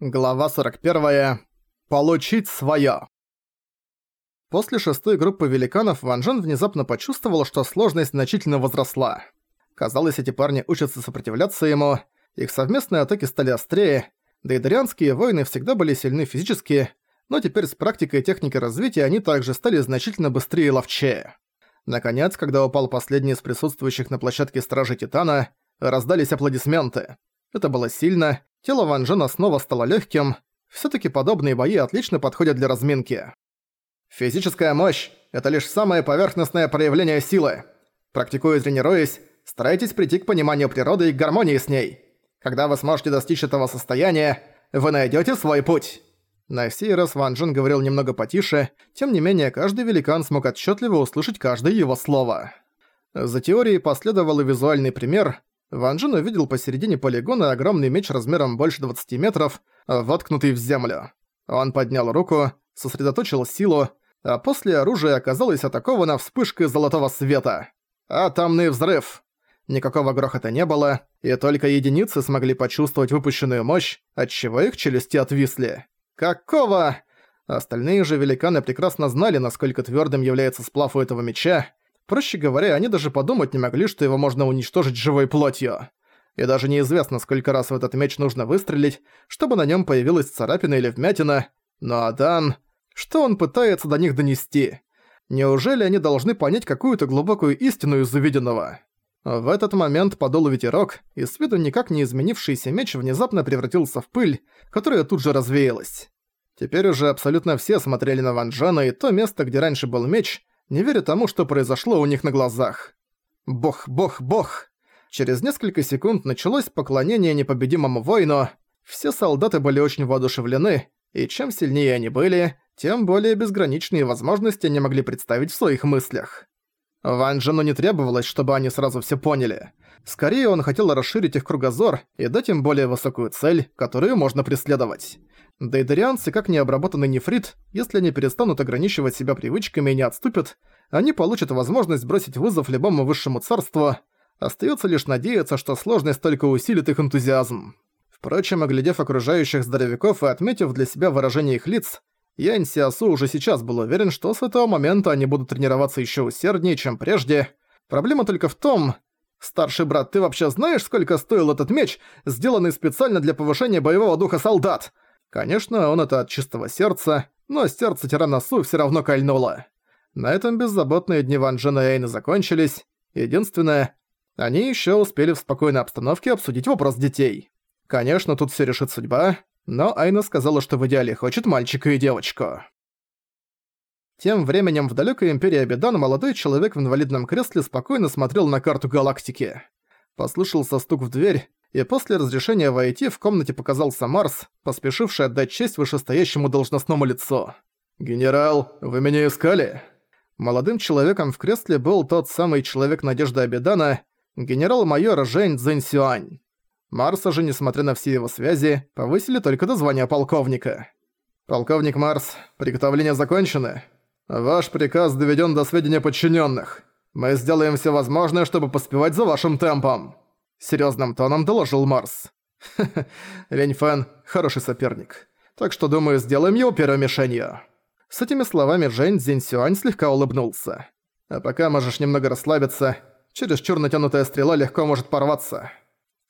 Глава 41. Получить своё. После шестой группы великанов Ван Джен внезапно почувствовал, что сложность значительно возросла. Казалось, эти парни учатся сопротивляться ему, их совместные атаки стали острее, да и дарианские воины всегда были сильны физически, но теперь с практикой и техникой развития они также стали значительно быстрее и ловчее. Наконец, когда упал последний из присутствующих на площадке Стражи Титана, раздались аплодисменты. Это было сильно, тело Ван Джена снова стало легким. Всё-таки подобные бои отлично подходят для разминки. Физическая мощь – это лишь самое поверхностное проявление силы. Практикуя и тренируясь, старайтесь прийти к пониманию природы и гармонии с ней. Когда вы сможете достичь этого состояния, вы найдёте свой путь. На сей раз Ван Джен говорил немного потише, тем не менее каждый великан смог отчетливо услышать каждое его слово. За теорией последовал и визуальный пример, Ван Джен увидел посередине полигона огромный меч размером больше 20 метров, воткнутый в землю. Он поднял руку, сосредоточил силу, а после оружия оказалось атаковано вспышкой золотого света. Атомный взрыв! Никакого грохота не было, и только единицы смогли почувствовать выпущенную мощь, отчего их челюсти отвисли. Какого? Остальные же великаны прекрасно знали, насколько твердым является сплав у этого меча, Проще говоря, они даже подумать не могли, что его можно уничтожить живой плотью. И даже неизвестно, сколько раз в этот меч нужно выстрелить, чтобы на нем появилась царапина или вмятина. Но Адан... Что он пытается до них донести? Неужели они должны понять какую-то глубокую истину из увиденного? В этот момент подул ветерок, и с виду никак не изменившийся меч внезапно превратился в пыль, которая тут же развеялась. Теперь уже абсолютно все смотрели на Ван Джена, и то место, где раньше был меч, не веря тому, что произошло у них на глазах. Бог, бог, бог! Через несколько секунд началось поклонение непобедимому воину. Все солдаты были очень воодушевлены, и чем сильнее они были, тем более безграничные возможности они могли представить в своих мыслях. Ван Джену не требовалось, чтобы они сразу все поняли. Скорее, он хотел расширить их кругозор и дать им более высокую цель, которую можно преследовать. Дейдерианцы, как необработанный нефрит, если они перестанут ограничивать себя привычками и не отступят, они получат возможность бросить вызов любому высшему царству. Остается лишь надеяться, что сложность только усилит их энтузиазм. Впрочем, оглядев окружающих здоровяков и отметив для себя выражение их лиц, Янь Сиасу уже сейчас был уверен, что с этого момента они будут тренироваться еще усерднее, чем прежде. Проблема только в том... «Старший брат, ты вообще знаешь, сколько стоил этот меч, сделанный специально для повышения боевого духа солдат?» Конечно, он это от чистого сердца, но сердце тирана Су всё равно кольнуло. На этом беззаботные дни Ван Джена и Эйна закончились. Единственное, они ещё успели в спокойной обстановке обсудить вопрос детей. Конечно, тут всё решит судьба, но Айна сказала, что в идеале хочет мальчика и девочку. Тем временем в далёкой империи Абидан молодой человек в инвалидном кресле спокойно смотрел на карту галактики. Послышался стук в дверь, и после разрешения войти в комнате показался Марс, поспешивший отдать честь вышестоящему должностному лицу. «Генерал, вы меня искали?» Молодым человеком в кресле был тот самый человек Надежды Абедана, генерал-майор Жень Цзэньсюань. Марса же, несмотря на все его связи, повысили только до звания полковника. «Полковник Марс, приготовления закончены. Ваш приказ доведен до сведения подчиненных. Мы сделаем все возможное, чтобы поспевать за вашим темпом». Серьезным тоном доложил Марс. «Ха-ха, Лень Фэн – хороший соперник. Так что, думаю, сделаем его первой мишенью». С этими словами Жень Цзиньсюань слегка улыбнулся. «А пока можешь немного расслабиться. Чересчур натянутая стрела легко может порваться».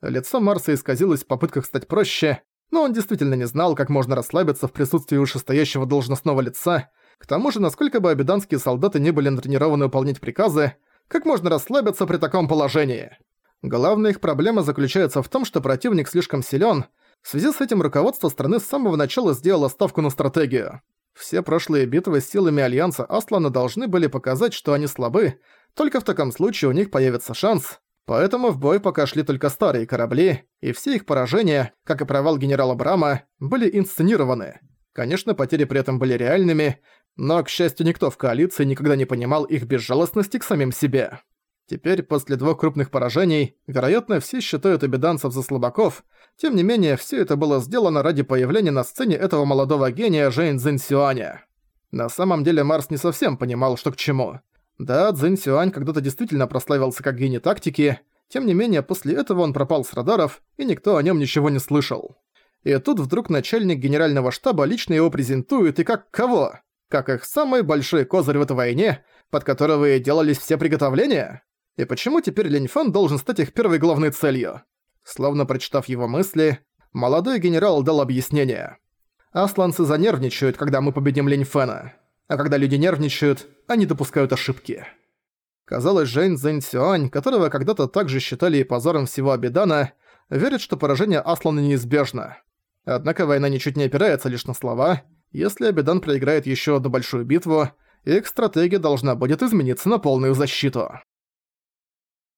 Лицо Марса исказилось в попытках стать проще, но он действительно не знал, как можно расслабиться в присутствии вышестоящего должностного лица. К тому же, насколько бы абиданские солдаты не были натренированы выполнять приказы, как можно расслабиться при таком положении? Главная их проблема заключается в том, что противник слишком силен. В связи с этим руководство страны с самого начала сделало ставку на стратегию. Все прошлые битвы с силами Альянса Аслана должны были показать, что они слабы, только в таком случае у них появится шанс. Поэтому в бой пока шли только старые корабли, и все их поражения, как и провал генерала Брама, были инсценированы. Конечно, потери при этом были реальными, но, к счастью, никто в коалиции никогда не понимал их безжалостности к самим себе. Теперь, после двух крупных поражений, вероятно, все считают обеданцев за слабаков, тем не менее, все это было сделано ради появления на сцене этого молодого гения Жэнь Цзиньсюаня. На самом деле Марс не совсем понимал, что к чему. Да, Цзиньсюань когда-то действительно прославился как гений тактики, тем не менее, после этого он пропал с радаров, и никто о нем ничего не слышал. и тут вдруг начальник генерального штаба лично его презентует и как кого? Как их самый большой козырь в этой войне, под которого и делались все приготовления? И почему теперь Линь должен стать их первой главной целью? Словно прочитав его мысли, молодой генерал дал объяснение. Асланцы занервничают, когда мы победим Линь Фэна. А когда люди нервничают, они допускают ошибки. Казалось, Жэнь Цзэнь которого когда-то также считали и позором всего Абидана, верит, что поражение Аслана неизбежно. Однако война ничуть не опирается лишь на слова. Если Абидан проиграет еще одну большую битву, их стратегия должна будет измениться на полную защиту.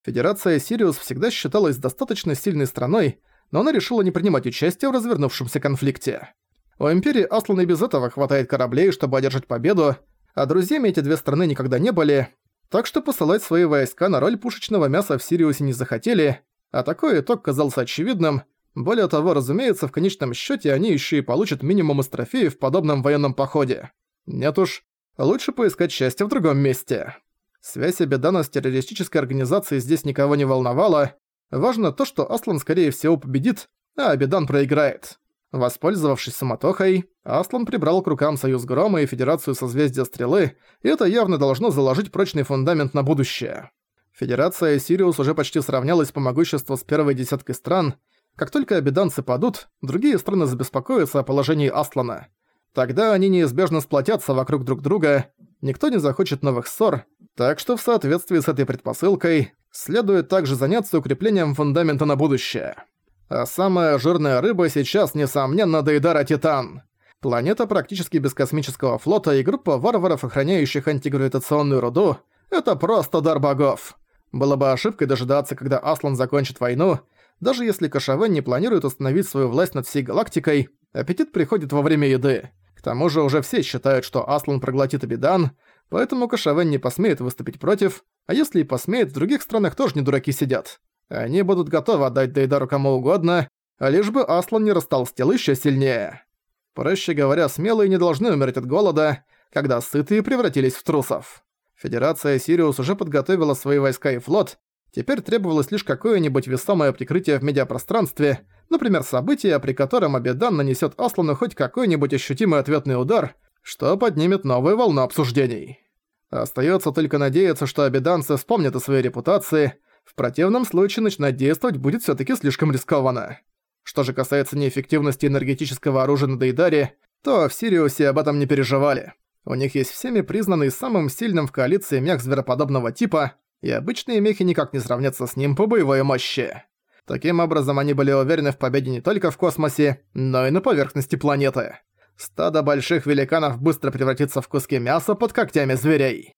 Федерация Сириус всегда считалась достаточно сильной страной, но она решила не принимать участие в развернувшемся конфликте. У Империи Аслана и без этого хватает кораблей, чтобы одержать победу, а друзьями эти две страны никогда не были, так что посылать свои войска на роль пушечного мяса в Сириусе не захотели, а такой итог казался очевидным. Более того, разумеется, в конечном счете они еще и получат минимум из в подобном военном походе. Нет уж, лучше поискать счастье в другом месте. Связь Абедана с террористической организацией здесь никого не волновала. Важно то, что Аслан скорее всего победит, а Абедан проиграет. Воспользовавшись суматохой, Аслан прибрал к рукам Союз Грома и Федерацию Созвездия Стрелы, и это явно должно заложить прочный фундамент на будущее. Федерация Сириус уже почти сравнялась по могуществу с первой десяткой стран. Как только обеданцы падут, другие страны забеспокоятся о положении Аслана. Тогда они неизбежно сплотятся вокруг друг друга, никто не захочет новых ссор, так что в соответствии с этой предпосылкой следует также заняться укреплением фундамента на будущее. А самая жирная рыба сейчас, несомненно, Дейдара Титан. Планета практически без космического флота и группа варваров, охраняющих антигравитационную руду, это просто дар богов. Было бы ошибкой дожидаться, когда Аслан закончит войну. Даже если Кашавен не планирует установить свою власть над всей галактикой, аппетит приходит во время еды. К тому же уже все считают, что Аслан проглотит Абидан, поэтому Кашавен не посмеет выступить против, а если и посмеет, в других странах тоже не дураки сидят. Они будут готовы отдать Дейдару кому угодно, лишь бы Аслан не растолстел еще сильнее. Проще говоря, смелые не должны умереть от голода, когда сытые превратились в трусов. Федерация Сириус уже подготовила свои войска и флот, теперь требовалось лишь какое-нибудь весомое прикрытие в медиапространстве, например, событие, при котором Абедан нанесет Аслану хоть какой-нибудь ощутимый ответный удар, что поднимет новую волну обсуждений. Остается только надеяться, что абеданцы вспомнят о своей репутации, в противном случае начинать действовать будет все таки слишком рискованно. Что же касается неэффективности энергетического оружия на Дейдаре, то в Сириусе об этом не переживали. У них есть всеми признанный самым сильным в коалиции мех звероподобного типа, и обычные мехи никак не сравнятся с ним по боевой мощи. Таким образом, они были уверены в победе не только в космосе, но и на поверхности планеты. Стадо больших великанов быстро превратится в куски мяса под когтями зверей.